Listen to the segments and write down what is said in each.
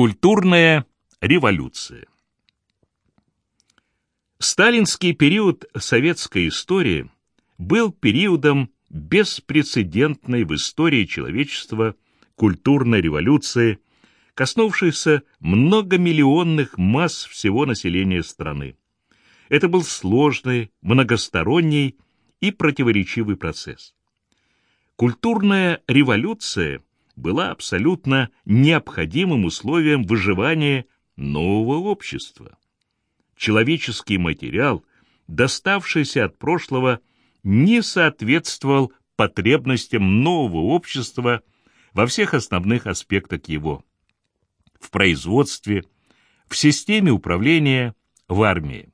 Культурная революция Сталинский период советской истории был периодом беспрецедентной в истории человечества культурной революции, коснувшейся многомиллионных масс всего населения страны. Это был сложный, многосторонний и противоречивый процесс. Культурная революция была абсолютно необходимым условием выживания нового общества. Человеческий материал, доставшийся от прошлого, не соответствовал потребностям нового общества во всех основных аспектах его. В производстве, в системе управления, в армии.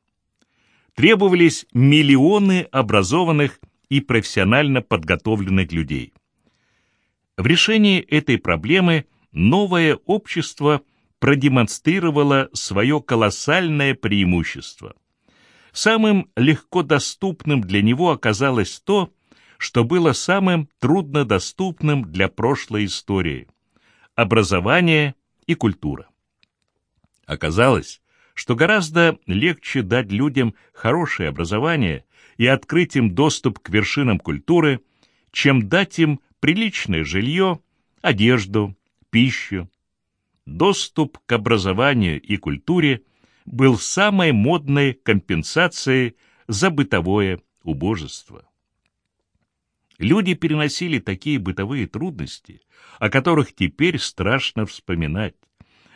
Требовались миллионы образованных и профессионально подготовленных людей. В решении этой проблемы новое общество продемонстрировало свое колоссальное преимущество. Самым легко доступным для него оказалось то, что было самым труднодоступным для прошлой истории – образование и культура. Оказалось, что гораздо легче дать людям хорошее образование и открыть им доступ к вершинам культуры, чем дать им приличное жилье, одежду, пищу. Доступ к образованию и культуре был самой модной компенсацией за бытовое убожество. Люди переносили такие бытовые трудности, о которых теперь страшно вспоминать,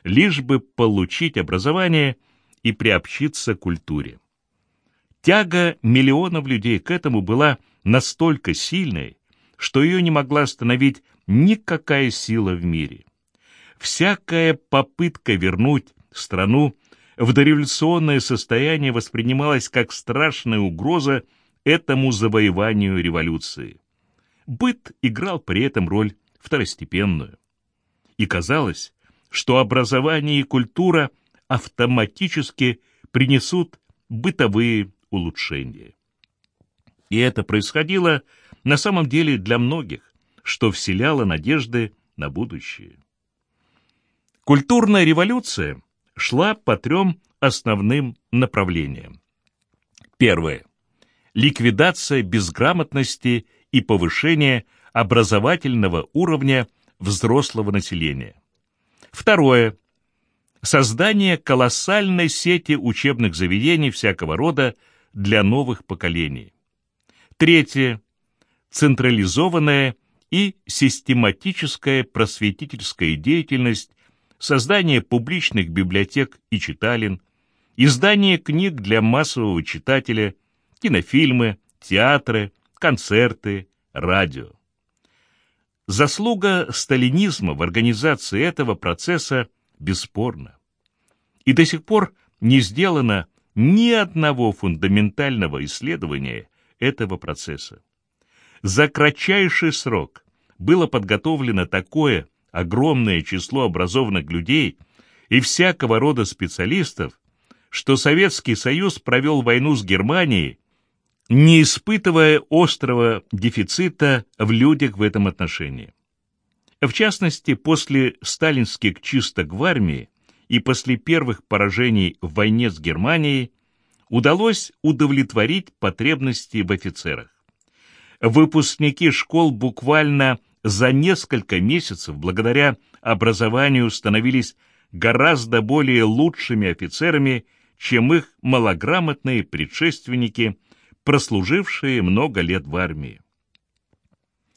лишь бы получить образование и приобщиться к культуре. Тяга миллионов людей к этому была настолько сильной, что ее не могла остановить никакая сила в мире. Всякая попытка вернуть страну в дореволюционное состояние воспринималась как страшная угроза этому завоеванию революции. Быт играл при этом роль второстепенную. И казалось, что образование и культура автоматически принесут бытовые улучшения. И это происходило на самом деле для многих, что вселяло надежды на будущее. Культурная революция шла по трем основным направлениям. Первое. Ликвидация безграмотности и повышение образовательного уровня взрослого населения. Второе. Создание колоссальной сети учебных заведений всякого рода для новых поколений. Третье. Централизованная и систематическая просветительская деятельность, создание публичных библиотек и читален, издание книг для массового читателя, кинофильмы, театры, концерты, радио. Заслуга сталинизма в организации этого процесса бесспорна. И до сих пор не сделано ни одного фундаментального исследования этого процесса. За кратчайший срок было подготовлено такое огромное число образованных людей и всякого рода специалистов, что Советский Союз провел войну с Германией, не испытывая острого дефицита в людях в этом отношении. В частности, после сталинских чисток в армии и после первых поражений в войне с Германией удалось удовлетворить потребности в офицерах. Выпускники школ буквально за несколько месяцев благодаря образованию становились гораздо более лучшими офицерами, чем их малограмотные предшественники, прослужившие много лет в армии.